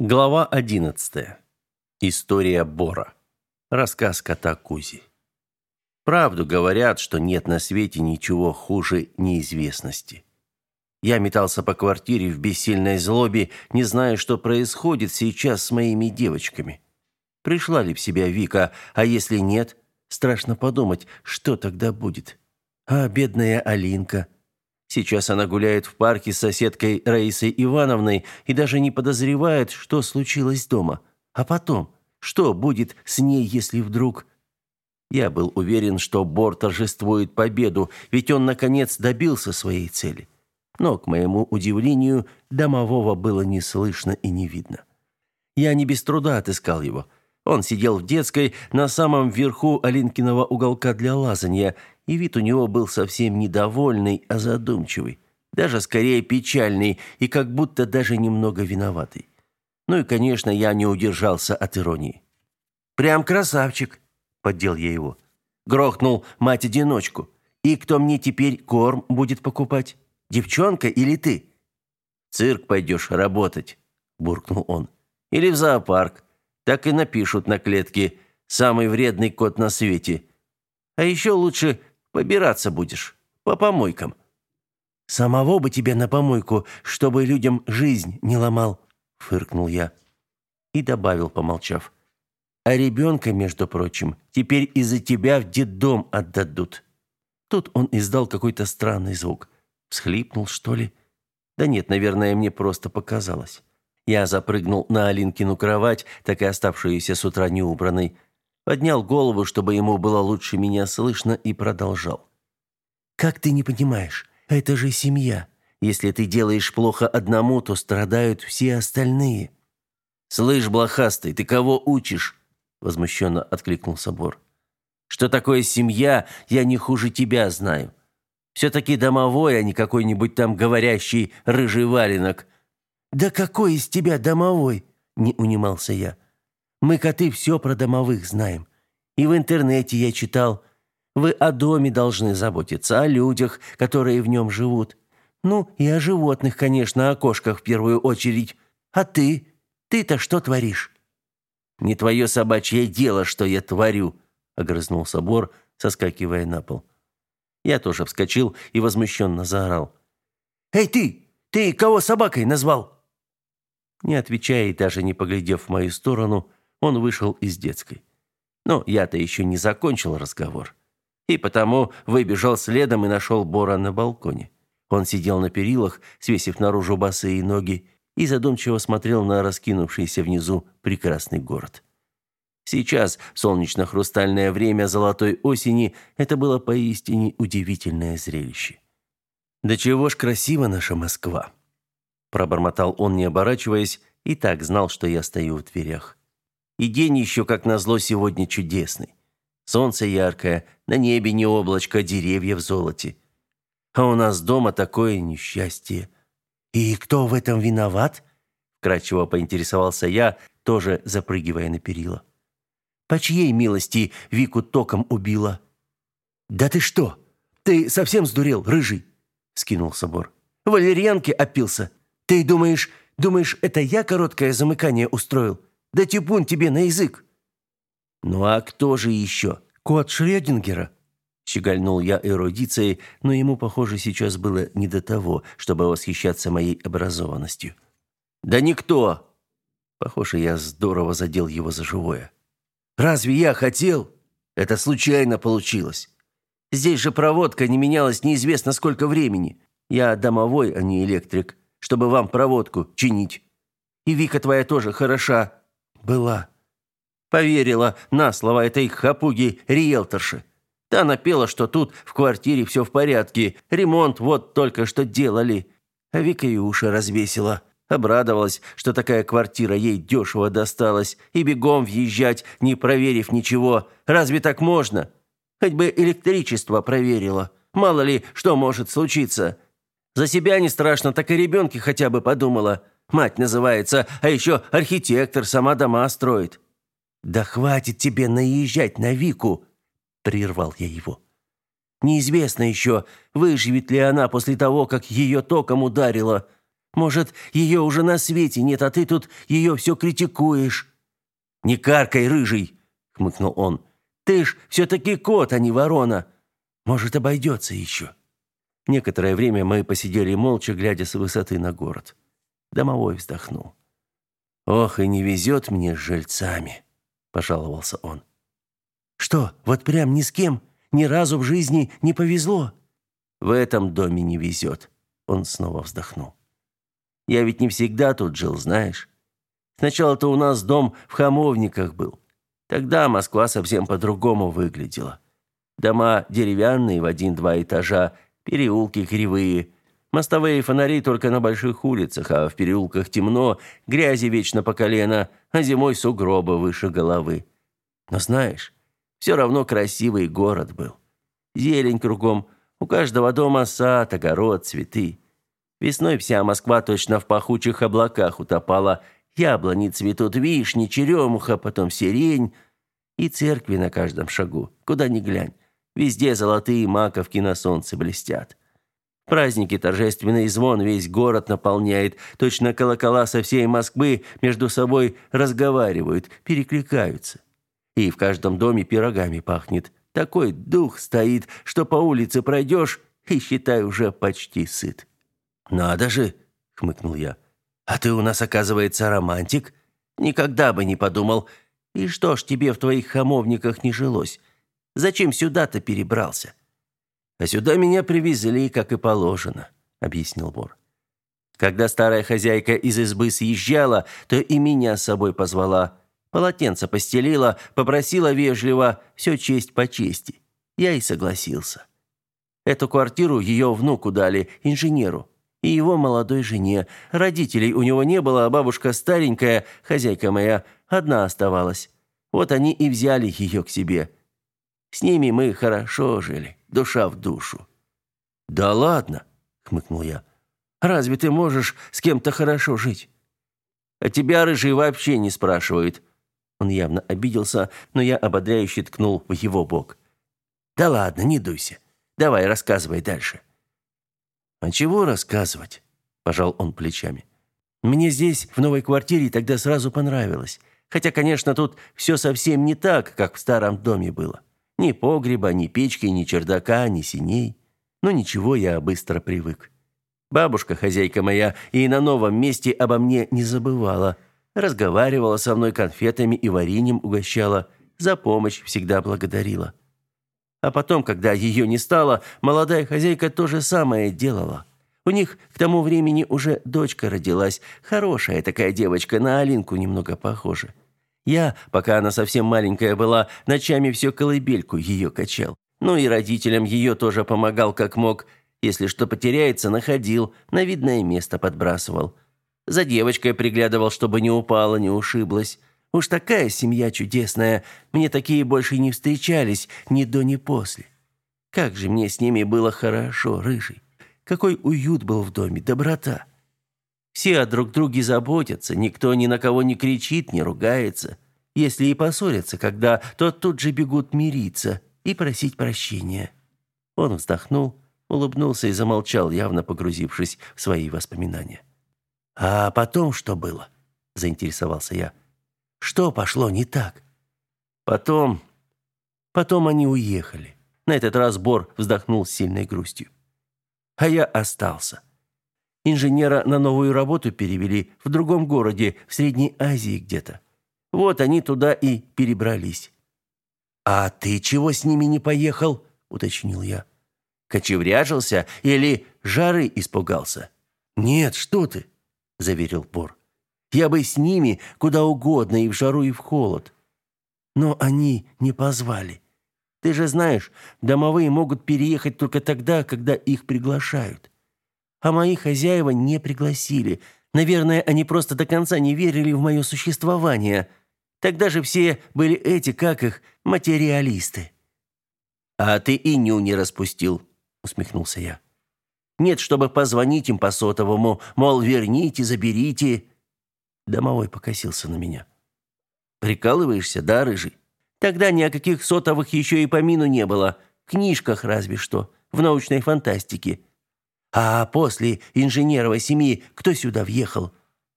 Глава 11. История Бора. Рассказ кота Кузи. Правду говорят, что нет на свете ничего хуже неизвестности. Я метался по квартире в бессильной злобе, не зная, что происходит сейчас с моими девочками. Пришла ли в себя Вика, а если нет, страшно подумать, что тогда будет. А бедная Алинка – Сейчас она гуляет в парке с соседкой Раисой Ивановной и даже не подозревает, что случилось дома. А потом, что будет с ней, если вдруг... Я был уверен, что Бор торжествует победу, ведь он, наконец, добился своей цели. Но, к моему удивлению, домового было не слышно и не видно. Я не без труда отыскал его. Он сидел в детской на самом верху Алинкиного уголка для лазанья и вид у него был совсем недовольный, а задумчивый, даже скорее печальный и как будто даже немного виноватый. Ну и, конечно, я не удержался от иронии. «Прям красавчик!» – поддел я его. Грохнул мать-одиночку. «И кто мне теперь корм будет покупать? Девчонка или ты?» «Цирк пойдешь работать», – буркнул он. «Или в зоопарк. Так и напишут на клетке «Самый вредный кот на свете». А еще лучше Побираться будешь по помойкам. Самого бы тебе на помойку, чтобы людям жизнь не ломал, фыркнул я и добавил, помолчав. А ребенка, между прочим, теперь из-за тебя в детдом отдадут. Тут он издал какой-то странный звук. Всхлипнул, что ли? Да нет, наверное, мне просто показалось. Я запрыгнул на Алинкину кровать, так и оставшуюся с утра неубранной, поднял голову, чтобы ему было лучше меня слышно, и продолжал. «Как ты не понимаешь? Это же семья. Если ты делаешь плохо одному, то страдают все остальные». «Слышь, блохастый, ты кого учишь?» Возмущенно откликнулся Бор. «Что такое семья, я не хуже тебя знаю. Все-таки домовой, а не какой-нибудь там говорящий рыжий валенок». «Да какой из тебя домовой?» – не унимался я. Мы, коты, все про домовых знаем. И в интернете я читал. Вы о доме должны заботиться, о людях, которые в нем живут. Ну, и о животных, конечно, о кошках в первую очередь. А ты? Ты-то что творишь?» «Не твое собачье дело, что я творю», — огрызнулся Бор, соскакивая на пол. Я тоже вскочил и возмущенно заорал. «Эй, ты! Ты кого собакой назвал?» Не отвечая и даже не поглядев в мою сторону, он вышел из детской. Но я-то еще не закончил разговор. И потому выбежал следом и нашел Бора на балконе. Он сидел на перилах, свесив наружу босые ноги, и задумчиво смотрел на раскинувшийся внизу прекрасный город. Сейчас, солнечно-хрустальное время золотой осени, это было поистине удивительное зрелище. «Да чего ж красива наша Москва!» Пробормотал он, не оборачиваясь, и так знал, что я стою в дверях. И день еще, как назло, сегодня чудесный. Солнце яркое, на небе не облачко, деревья в золоте. А у нас дома такое несчастье. И кто в этом виноват? Кратчево поинтересовался я, тоже запрыгивая на перила. По чьей милости Вику током убила? Да ты что? Ты совсем сдурел, рыжий? скинул собор. Валерьянки опился. Ты думаешь, думаешь, это я короткое замыкание устроил? Да типун тебе на язык!» «Ну а кто же еще? Кот Шрёдингера?» Щегольнул я эрудицией, но ему, похоже, сейчас было не до того, чтобы восхищаться моей образованностью. «Да никто!» Похоже, я здорово задел его за живое. «Разве я хотел? Это случайно получилось. Здесь же проводка не менялась неизвестно сколько времени. Я домовой, а не электрик, чтобы вам проводку чинить. И Вика твоя тоже хороша, была. Поверила на слово этой хапуги риэлторши. Та напела, что тут в квартире все в порядке, ремонт вот только что делали. А Вика и уши развесила. Обрадовалась, что такая квартира ей дешево досталась, и бегом въезжать, не проверив ничего. Разве так можно? Хоть бы электричество проверила. Мало ли, что может случиться. За себя не страшно, так и ребенке хотя бы подумала. Мать называется, а еще архитектор, сама дома строит». «Да хватит тебе наезжать на Вику!» – прервал я его. «Неизвестно еще, выживет ли она после того, как ее током ударило. Может, ее уже на свете нет, а ты тут ее все критикуешь?» «Не каркай, рыжий!» — хмыкнул он. «Ты ж все-таки кот, а не ворона. Может, обойдется еще». Некоторое время мы посидели молча, глядя с высоты на город. Домовой вздохнул. «Ох, и не везет мне с жильцами», — пожаловался он. «Что, вот прям ни с кем? Ни разу в жизни не повезло?» «В этом доме не везет», — он снова вздохнул. «Я ведь не всегда тут жил, знаешь. Сначала-то у нас дом в Хамовниках был. Тогда Москва совсем по-другому выглядела. Дома деревянные в один-два этажа, переулки кривые, мостовые фонари только на больших улицах, а в переулках темно, грязи вечно по колено, а зимой сугробы выше головы. Но знаешь, все равно красивый город был. Зелень кругом, у каждого дома сад, огород, цветы. Весной вся Москва точно в пахучих облаках утопала – Яблони цветут, вишни, черемуха, потом сирень. И церкви на каждом шагу, куда ни глянь. Везде золотые маковки на солнце блестят. Праздники торжественный звон весь город наполняет. Точно колокола со всей Москвы между собой разговаривают, перекликаются. И в каждом доме пирогами пахнет. Такой дух стоит, что по улице пройдешь и, считай, уже почти сыт. «Надо же!» — хмыкнул я. А ты у нас, оказывается, романтик? Никогда бы не подумал. И что ж тебе в твоих хамовниках не жилось? Зачем сюда-то перебрался? А сюда меня привезли, как и положено, объяснил вор. Когда старая хозяйка из избы съезжала, то и меня с собой позвала. Полотенце постелила, попросила вежливо, все честь по чести. Я и согласился. Эту квартиру ее внуку дали, инженеру и его молодой жене. Родителей у него не было, а бабушка старенькая, хозяйка моя, одна оставалась. Вот они и взяли ее к себе. С ними мы хорошо жили, душа в душу. Да ладно, хмыкнул я. Разве ты можешь с кем-то хорошо жить? А тебя рыжий вообще не спрашивает. Он явно обиделся, но я ободряюще ткнул в его бок. Да ладно, не дуйся. Давай, рассказывай дальше. «А чего рассказывать?» – пожал он плечами. «Мне здесь, в новой квартире, тогда сразу понравилось. Хотя, конечно, тут все совсем не так, как в старом доме было. Ни погреба, ни печки, ни чердака, ни синей. Но ничего, я быстро привык. Бабушка, хозяйка моя, и на новом месте обо мне не забывала. Разговаривала со мной конфетами и вареньем угощала. За помощь всегда благодарила. А потом, когда ее не стало, молодая хозяйка то же самое делала. У них к тому времени уже дочка родилась, хорошая такая девочка, на Алинку немного похожа. Я, пока она совсем маленькая была, ночами все колыбельку ее качал. Ну и родителям ее тоже помогал как мог. Если что потеряется, находил, на видное место подбрасывал. За девочкой приглядывал, чтобы не упала, не ушиблась. Уж такая семья чудесная. Мне такие больше не встречались ни до, ни после. Как же мне с ними было хорошо, рыжий. Какой уют был в доме, доброта. Все о друг друге заботятся, никто ни на кого не кричит, не ругается. Если и поссорятся когда, то тут же бегут мириться и просить прощения. Он вздохнул, улыбнулся и замолчал, явно погрузившись в свои воспоминания. «А потом что было?» – заинтересовался я. Что пошло не так? Потом... Потом они уехали. На этот раз Бор вздохнул с сильной грустью. А я остался. Инженера на новую работу перевели в другом городе, в Средней Азии где-то. Вот они туда и перебрались. «А ты чего с ними не поехал?» – уточнил я. «Кочевряжился или жары испугался?» «Нет, что ты!» – заверил Бор. Я бы с ними куда угодно, и в жару, и в холод. Но они не позвали. Ты же знаешь, домовые могут переехать только тогда, когда их приглашают. А мои хозяева не пригласили. Наверное, они просто до конца не верили в мое существование. Тогда же все были эти, как их, материалисты. «А ты и ню не распустил», — усмехнулся я. «Нет, чтобы позвонить им по сотовому, мол, верните, заберите». Домовой покосился на меня. «Прикалываешься, да, рыжий? Тогда ни о каких сотовых еще и помину не было. В книжках разве что, в научной фантастике. А после инженеровой семьи кто сюда въехал?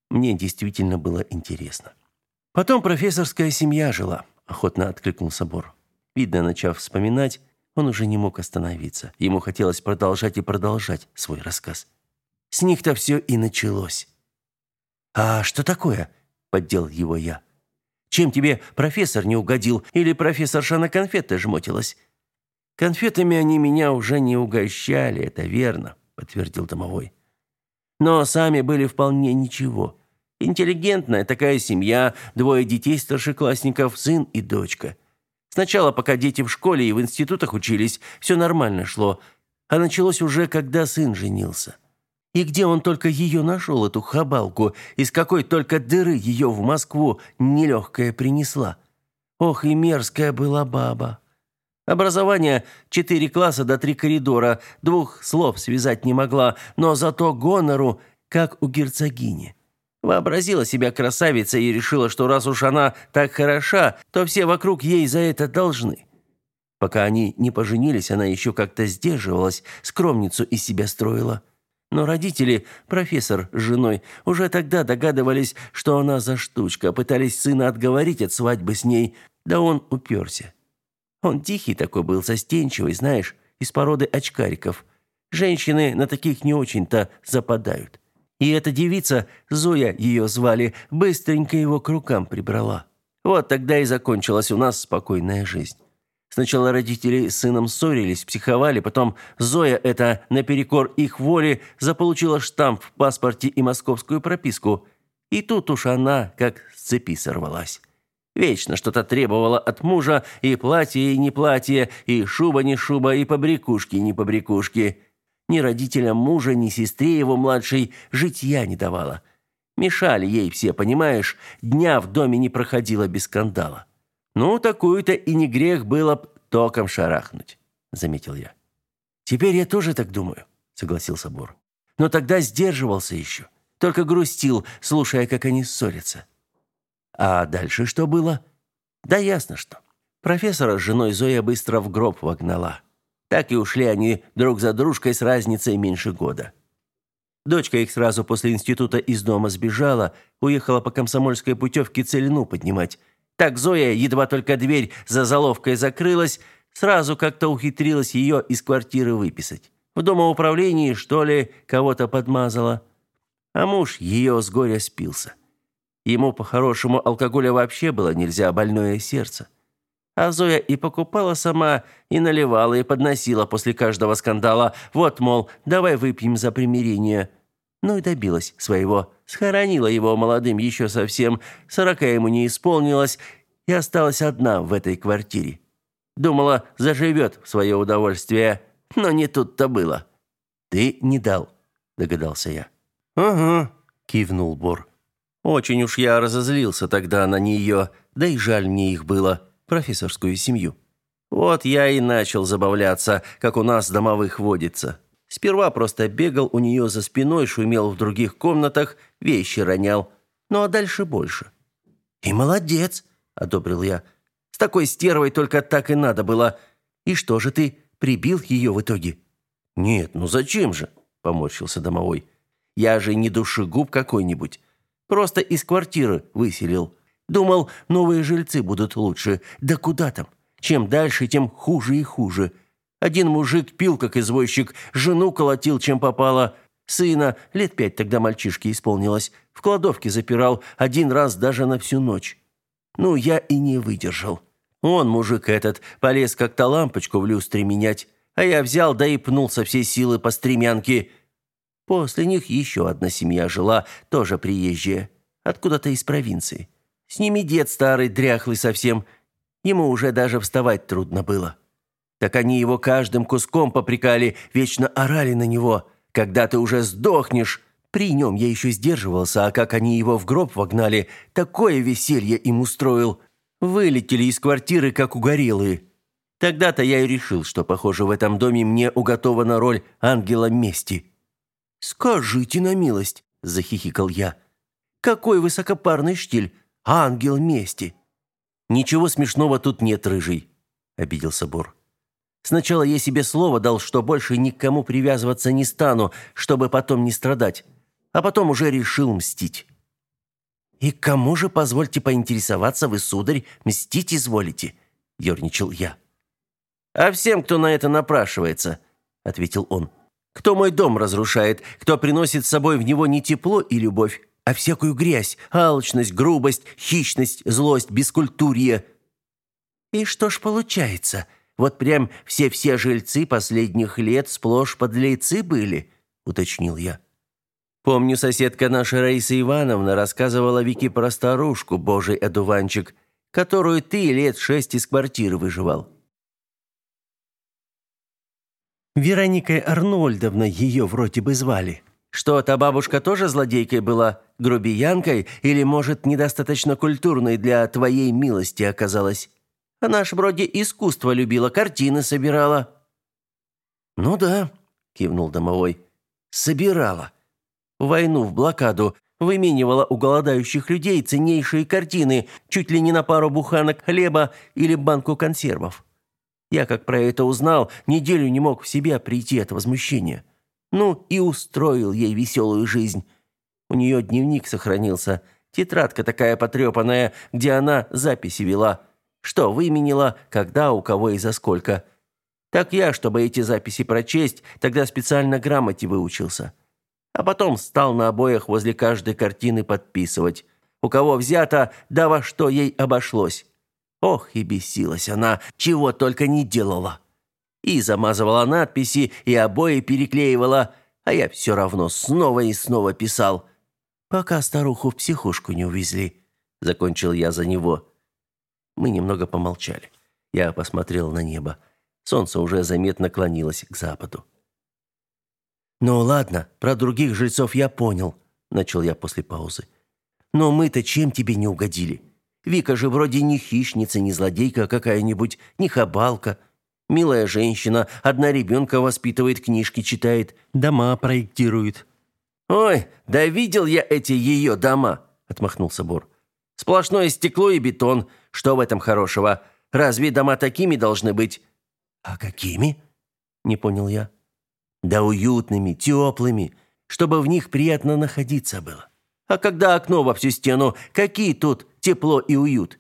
Мне действительно было интересно. Потом профессорская семья жила, охотно откликнулся Бор. Видно, начав вспоминать, он уже не мог остановиться. Ему хотелось продолжать и продолжать свой рассказ. С них-то все и началось. «А что такое?» – поддел его я. «Чем тебе профессор не угодил или профессорша на конфеты жмотилась?» «Конфетами они меня уже не угощали, это верно», – подтвердил домовой. «Но сами были вполне ничего. Интеллигентная такая семья, двое детей старшеклассников, сын и дочка. Сначала, пока дети в школе и в институтах учились, все нормально шло, а началось уже, когда сын женился. И где он только ее нашел, эту хабалку, из какой только дыры ее в Москву нелегкая принесла. Ох, и мерзкая была баба. Образование четыре класса до три коридора, двух слов связать не могла, но зато гонору, как у герцогини. Вообразила себя красавицей и решила, что раз уж она так хороша, то все вокруг ей за это должны. Пока они не поженились, она еще как-то сдерживалась, скромницу из себя строила. Но родители, профессор с женой, уже тогда догадывались, что она за штучка, пытались сына отговорить от свадьбы с ней, да он уперся. Он тихий такой был, застенчивый, знаешь, из породы очкариков. Женщины на таких не очень-то западают. И эта девица, Зоя ее звали, быстренько его к рукам прибрала. Вот тогда и закончилась у нас спокойная жизнь. Сначала родители с сыном ссорились, психовали, потом Зоя это наперекор их воле заполучила штамп в паспорте и московскую прописку. И тут уж она как с цепи сорвалась. Вечно что-то требовала от мужа, и платье, и не платье, и шуба не шуба, и побрякушки не побрякушки. Ни родителям мужа, ни сестре его младшей житья не давала. Мешали ей все, понимаешь, дня в доме не проходило без скандала. Ну, такую-то и не грех было б током шарахнуть, заметил я. Теперь я тоже так думаю, согласился Бор. Но тогда сдерживался еще, только грустил, слушая, как они ссорятся. А дальше что было? Да ясно что. Профессора с женой Зоя быстро в гроб вогнала. Так и ушли они друг за дружкой с разницей меньше года. Дочка их сразу после института из дома сбежала, уехала по комсомольской путевке целину поднимать. Так Зоя, едва только дверь за заловкой закрылась, сразу как-то ухитрилась ее из квартиры выписать. В домоуправлении, что ли, кого-то подмазала. А муж ее с горя спился. Ему по-хорошему алкоголя вообще было нельзя, больное сердце. А Зоя и покупала сама, и наливала, и подносила после каждого скандала. Вот, мол, давай выпьем за примирение. Ну и добилась своего. Схоронила его молодым еще совсем. Сорока ему не исполнилось, и осталась одна в этой квартире. Думала, заживет в свое удовольствие, но не тут-то было. «Ты не дал», — догадался я. «Ага», — кивнул Бор. «Очень уж я разозлился тогда на нее, да и жаль мне их было» профессорскую семью. Вот я и начал забавляться, как у нас домовых водится. Сперва просто бегал у нее за спиной, шумел в других комнатах, вещи ронял. Ну а дальше больше. «И молодец», — одобрил я. «С такой стервой только так и надо было. И что же ты, прибил ее в итоге?» «Нет, ну зачем же?» — поморщился домовой. «Я же не душегуб какой-нибудь. Просто из квартиры выселил. Думал, новые жильцы будут лучше. Да куда там? Чем дальше, тем хуже и хуже. Один мужик пил, как извозчик, жену колотил, чем попало. Сына, лет пять тогда мальчишке исполнилось, в кладовке запирал, один раз даже на всю ночь. Ну, я и не выдержал. Он, мужик этот, полез как-то лампочку в люстре менять, а я взял да и пнул со всей силы по стремянке. После них еще одна семья жила, тоже приезжая, откуда-то из провинции. С ними дед старый, дряхлый совсем. Ему уже даже вставать трудно было. Так они его каждым куском попрекали, вечно орали на него. Когда ты уже сдохнешь? При нем я еще сдерживался, а как они его в гроб вогнали, такое веселье им устроил. Вылетели из квартиры, как угорелые. Тогда-то я и решил, что, похоже, в этом доме мне уготована роль ангела мести. «Скажите на милость», — захихикал я. «Какой высокопарный штиль! Ангел мести. Ничего смешного тут нет, рыжий, обиделся Бор. Сначала я себе слово дал, что больше никому привязываться не стану, чтобы потом не страдать. А потом уже решил мстить. «И кому же, позвольте поинтересоваться, вы, сударь, мстить изволите?» – ерничал я. «А всем, кто на это напрашивается», – ответил он. «Кто мой дом разрушает, кто приносит с собой в него не тепло и любовь, а всякую грязь, алчность, грубость, хищность, злость, бескультурье». «И что ж получается?» Вот прям все-все жильцы последних лет сплошь подлецы были, уточнил я. Помню, соседка наша Раиса Ивановна рассказывала Вике про старушку, божий одуванчик, которую ты лет шесть из квартиры выживал. Вероникой Арнольдовной ее вроде бы звали. Что, та бабушка тоже злодейкой была, грубиянкой или, может, недостаточно культурной для твоей милости оказалась? Она ж вроде искусство любила, картины собирала». «Ну да», — кивнул домовой, — «собирала. Войну в блокаду выменивала у голодающих людей ценнейшие картины, чуть ли не на пару буханок хлеба или банку консервов. Я, как про это узнал, неделю не мог в себя прийти от возмущения. Ну и устроил ей веселую жизнь. У нее дневник сохранился, тетрадка такая потрепанная, где она записи вела». Что выменила, когда, у кого и за сколько. Так я, чтобы эти записи прочесть, тогда специально грамоте выучился. А потом стал на обоях возле каждой картины подписывать. У кого взято, да во что ей обошлось. Ох, и бесилась она, чего только не делала. И замазывала надписи, и обои переклеивала, а я все равно снова и снова писал. Пока старуху в психушку не увезли. Закончил я за него. Мы немного помолчали. Я посмотрел на небо. Солнце уже заметно клонилось к западу. «Ну ладно, про других жильцов я понял», — начал я после паузы. «Но мы-то чем тебе не угодили? Вика же вроде не хищница, не злодейка какая-нибудь, не хабалка. Милая женщина, одна ребенка воспитывает, книжки читает, дома проектирует». «Ой, да видел я эти ее дома», — отмахнулся Бор. «Сплошное стекло и бетон, что в этом хорошего? Разве дома такими должны быть?» «А какими?» – не понял я. «Да уютными, теплыми, чтобы в них приятно находиться было. А когда окно во всю стену, какие тут тепло и уют?»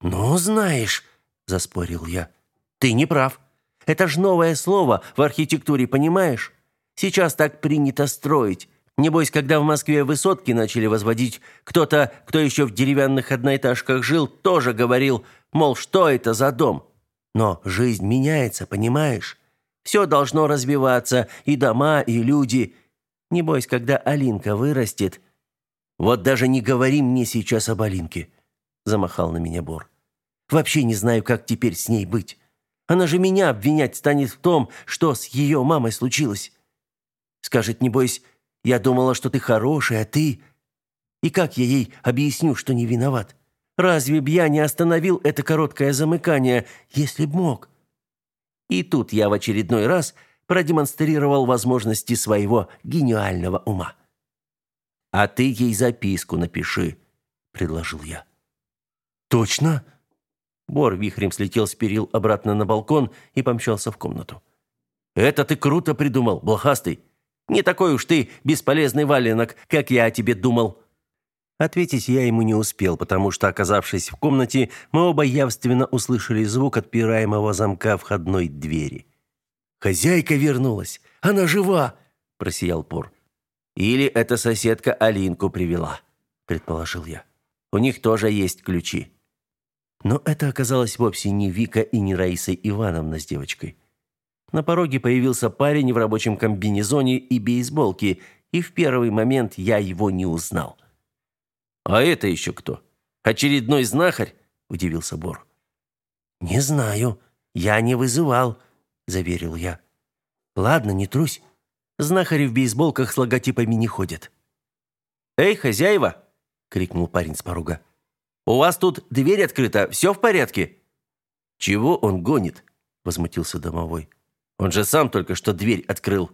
«Ну, знаешь», – заспорил я, – «ты не прав. Это ж новое слово в архитектуре, понимаешь? Сейчас так принято строить. Небось, когда в Москве высотки начали возводить, кто-то, кто еще в деревянных одноэтажках жил, тоже говорил, мол, что это за дом? Но жизнь меняется, понимаешь? Все должно развиваться, и дома, и люди. Небось, когда Алинка вырастет... Вот даже не говори мне сейчас об Алинке, замахал на меня Бор. Вообще не знаю, как теперь с ней быть. Она же меня обвинять станет в том, что с ее мамой случилось. Скажет, небось, я думала, что ты хороший, а ты... И как я ей объясню, что не виноват? Разве б я не остановил это короткое замыкание, если б мог? И тут я в очередной раз продемонстрировал возможности своего гениального ума. «А ты ей записку напиши», — предложил я. «Точно?» Бор вихрем слетел с перил обратно на балкон и помчался в комнату. «Это ты круто придумал, блохастый. Не такой уж ты бесполезный валенок, как я о тебе думал». Ответить я ему не успел, потому что, оказавшись в комнате, мы оба явственно услышали звук отпираемого замка входной двери. «Хозяйка вернулась! Она жива!» – просиял Пор. «Или эта соседка Алинку привела», – предположил я. «У них тоже есть ключи». Но это оказалось вовсе не Вика и не Раиса Ивановна с девочкой. На пороге появился парень в рабочем комбинезоне и бейсболке, и в первый момент я его не узнал. «А это еще кто? Очередной знахарь?» – удивился Бор. «Не знаю. Я не вызывал», – заверил я. «Ладно, не трусь. Знахари в бейсболках с логотипами не ходят». «Эй, хозяева!» – крикнул парень с порога. «У вас тут дверь открыта, все в порядке?» «Чего он гонит?» – возмутился домовой. Он же сам только что дверь открыл.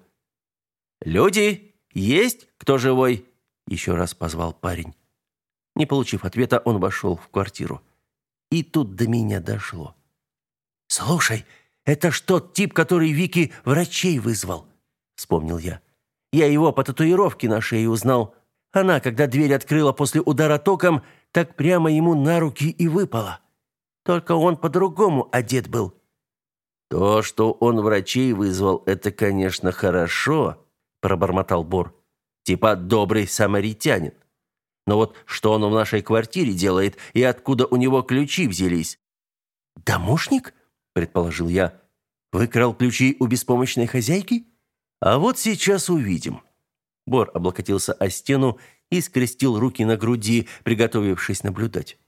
«Люди, есть кто живой?» Еще раз позвал парень. Не получив ответа, он вошел в квартиру. И тут до меня дошло. «Слушай, это ж тот тип, который Вики врачей вызвал», — вспомнил я. «Я его по татуировке на шее узнал. Она, когда дверь открыла после удара током, так прямо ему на руки и выпала. Только он по-другому одет был». «То, что он врачей вызвал, это, конечно, хорошо», — пробормотал Бор. «Типа добрый самаритянин. Но вот что он в нашей квартире делает и откуда у него ключи взялись?» «Домушник?» — предположил я. «Выкрал ключи у беспомощной хозяйки?» «А вот сейчас увидим». Бор облокотился о стену и скрестил руки на груди, приготовившись наблюдать.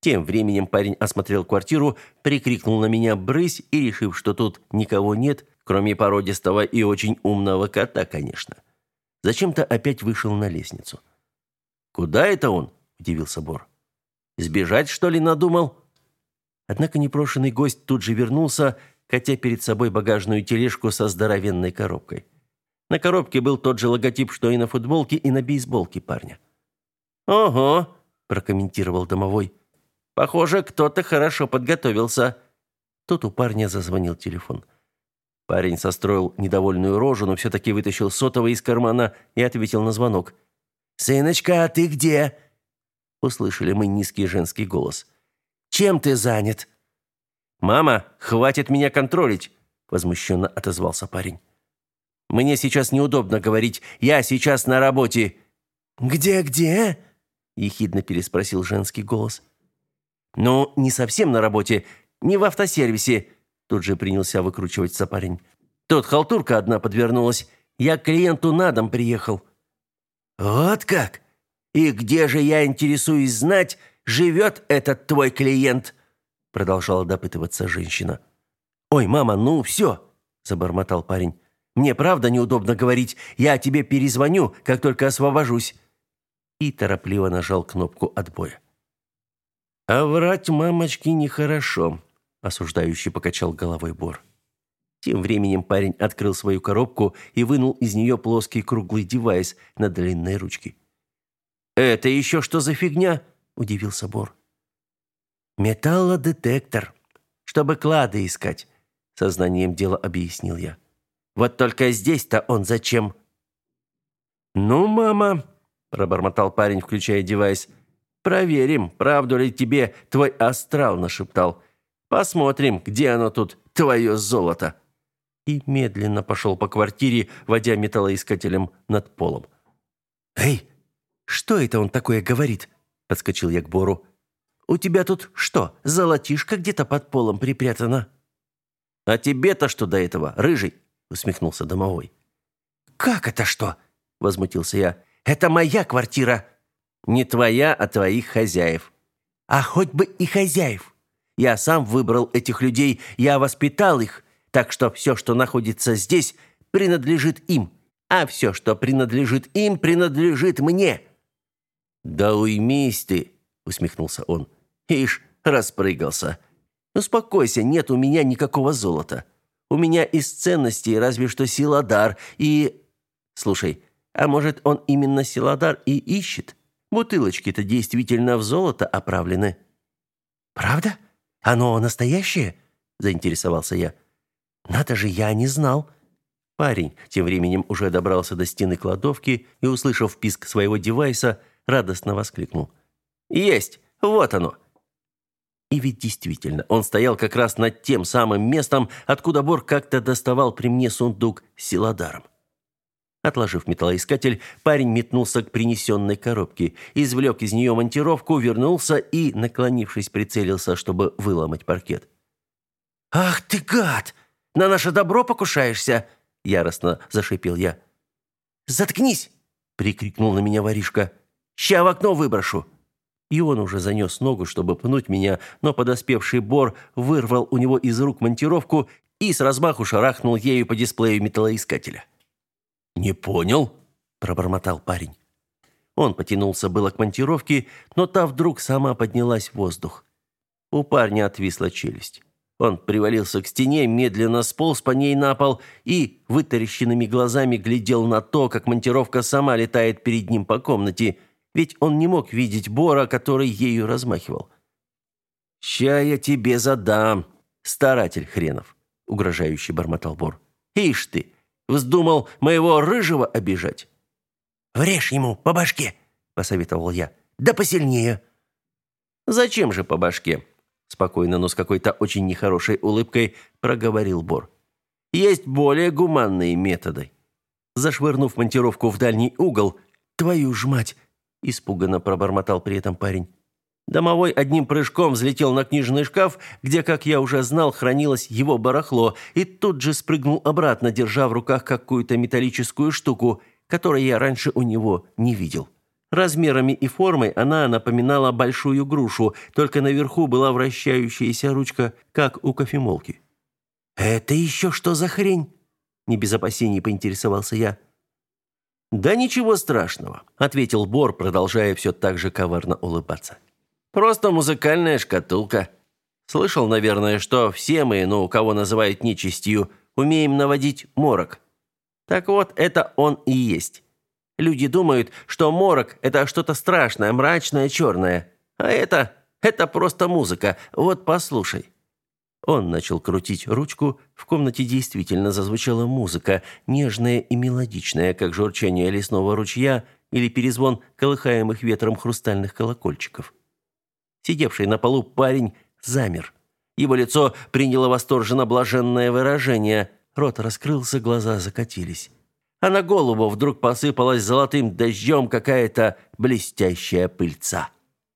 Тем временем парень осмотрел квартиру, прикрикнул на меня «брысь» и, решив, что тут никого нет, кроме породистого и очень умного кота, конечно, зачем-то опять вышел на лестницу. «Куда это он?» – удивился Бор. «Сбежать, что ли, надумал?» Однако непрошенный гость тут же вернулся, катя перед собой багажную тележку со здоровенной коробкой. На коробке был тот же логотип, что и на футболке, и на бейсболке парня. «Ого!» – прокомментировал домовой. Похоже, кто-то хорошо подготовился. Тут у парня зазвонил телефон. Парень состроил недовольную рожу, но все-таки вытащил сотовый из кармана и ответил на звонок. «Сыночка, а ты где?» Услышали мы низкий женский голос. «Чем ты занят?» «Мама, хватит меня контролить!» Возмущенно отозвался парень. «Мне сейчас неудобно говорить. Я сейчас на работе». «Где-где?» ехидно переспросил женский голос. «Ну, не совсем на работе, не в автосервисе», тут же принялся выкручиваться парень. «Тут халтурка одна подвернулась. Я к клиенту на дом приехал». «Вот как? И где же, я интересуюсь знать, живет этот твой клиент?» Продолжала допытываться женщина. «Ой, мама, ну все!» – забормотал парень. «Мне правда неудобно говорить. Я тебе перезвоню, как только освобожусь». И торопливо нажал кнопку отбоя. А врать мамочке нехорошо, осуждающий покачал головой Бор. Тем временем парень открыл свою коробку и вынул из нее плоский круглый девайс на длинной ручке. «Это еще что за фигня?» – удивился Бор. «Металлодетектор, чтобы клады искать», – сознанием дела объяснил я. «Вот только здесь-то он зачем?» «Ну, мама», – пробормотал парень, включая девайс – Проверим, правду ли тебе твой астрал нашептал. Посмотрим, где оно тут, твое золото. И медленно пошел по квартире, водя металлоискателем над полом. Эй, что это он такое говорит? подскочил я к Бору. У тебя тут что, золотишко где-то под полом припрятано? А тебе-то что до этого, рыжий? усмехнулся домовой. Как это что? возмутился я. Это моя квартира. Не твоя, а твоих хозяев. А хоть бы и хозяев. Я сам выбрал этих людей, я воспитал их, так что все, что находится здесь, принадлежит им, а все, что принадлежит им, принадлежит мне». «Да уймись ты», — усмехнулся он. «Ишь, распрыгался. Успокойся, нет у меня никакого золота. У меня из ценностей разве что силадар и... Слушай, а может, он именно силадар и ищет? Бутылочки-то действительно в золото оправлены». «Правда? Оно настоящее?» – заинтересовался я. «Надо же, я не знал». Парень тем временем уже добрался до стены кладовки и, услышав писк своего девайса, радостно воскликнул. «Есть! Вот оно!» И ведь действительно, он стоял как раз над тем самым местом, откуда Бор как-то доставал при мне сундук с силадаром. Отложив металлоискатель, парень метнулся к принесенной коробке, извлек из нее монтировку, вернулся и, наклонившись, прицелился, чтобы выломать паркет. «Ах ты гад! На наше добро покушаешься!» – яростно зашипел я. «Заткнись!» – прикрикнул на меня воришка. «Ща в окно выброшу!» И он уже занес ногу, чтобы пнуть меня, но подоспевший Бор вырвал у него из рук монтировку и с размаху шарахнул ею по дисплею металлоискателя. «Не понял», – пробормотал парень. Он потянулся было к монтировке, но та вдруг сама поднялась в воздух. У парня отвисла челюсть. Он привалился к стене, медленно сполз по ней на пол и вытаращенными глазами глядел на то, как монтировка сама летает перед ним по комнате, ведь он не мог видеть Бора, который ею размахивал. «Ща я тебе задам, старатель хренов!» угрожающе бормотал Бор. «Ишь ты! Вздумал моего рыжего обижать!» «Врежь ему по башке!» – посоветовал я. «Да посильнее!» «Зачем же по башке?» – спокойно, но с какой-то очень нехорошей улыбкой проговорил Бор. «Есть более гуманные методы». Зашвырнув монтировку в дальний угол, «Твою ж мать!» – испуганно пробормотал при этом парень. Домовой одним прыжком взлетел на книжный шкаф, где, как я уже знал, хранилось его барахло, и тут же спрыгнул обратно, держа в руках какую-то металлическую штуку, которую я раньше у него не видел. Размерами и формой она напоминала большую грушу, только наверху была вращающаяся ручка, как у кофемолки. «Это еще что за хрень?» Не без опасений поинтересовался я. «Да ничего страшного», — ответил Бор, продолжая все так же коварно улыбаться. Просто музыкальная шкатулка. Слышал, наверное, что все мы, ну, кого называют нечистью, умеем наводить морок. Так вот, это он и есть. Люди думают, что морок – это что-то страшное, мрачное, черное. А это, это просто музыка. Вот послушай. Он начал крутить ручку. В комнате действительно зазвучала музыка, нежная и мелодичная, как журчание лесного ручья или перезвон колыхаемых ветром хрустальных колокольчиков. Сидевший на полу парень замер. Его лицо приняло восторженно блаженное выражение. Рот раскрылся, глаза закатились. А на голову вдруг посыпалась золотым дождем какая-то блестящая пыльца.